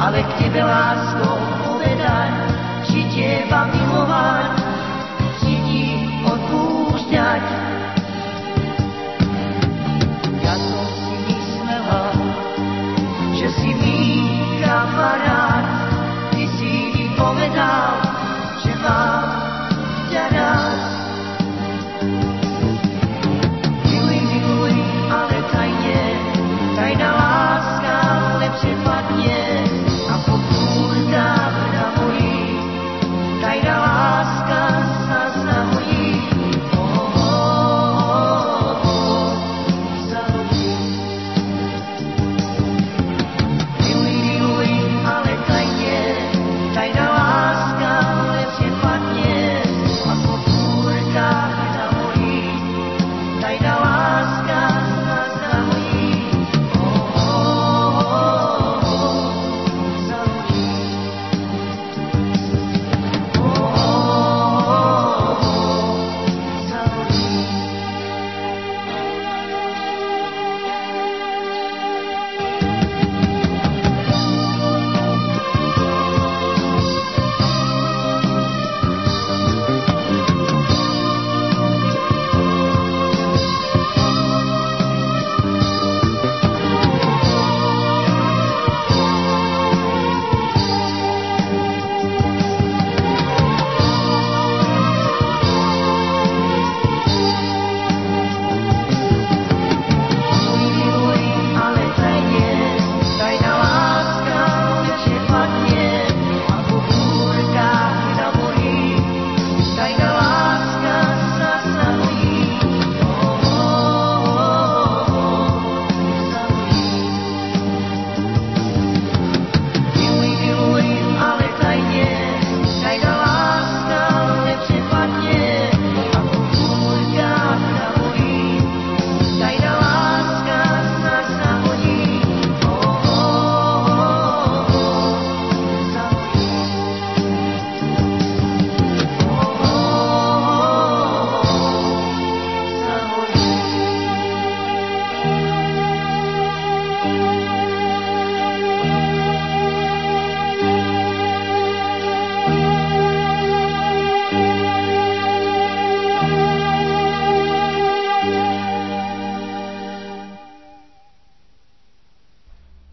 ale k tebe lásko povedať, či teba milujem.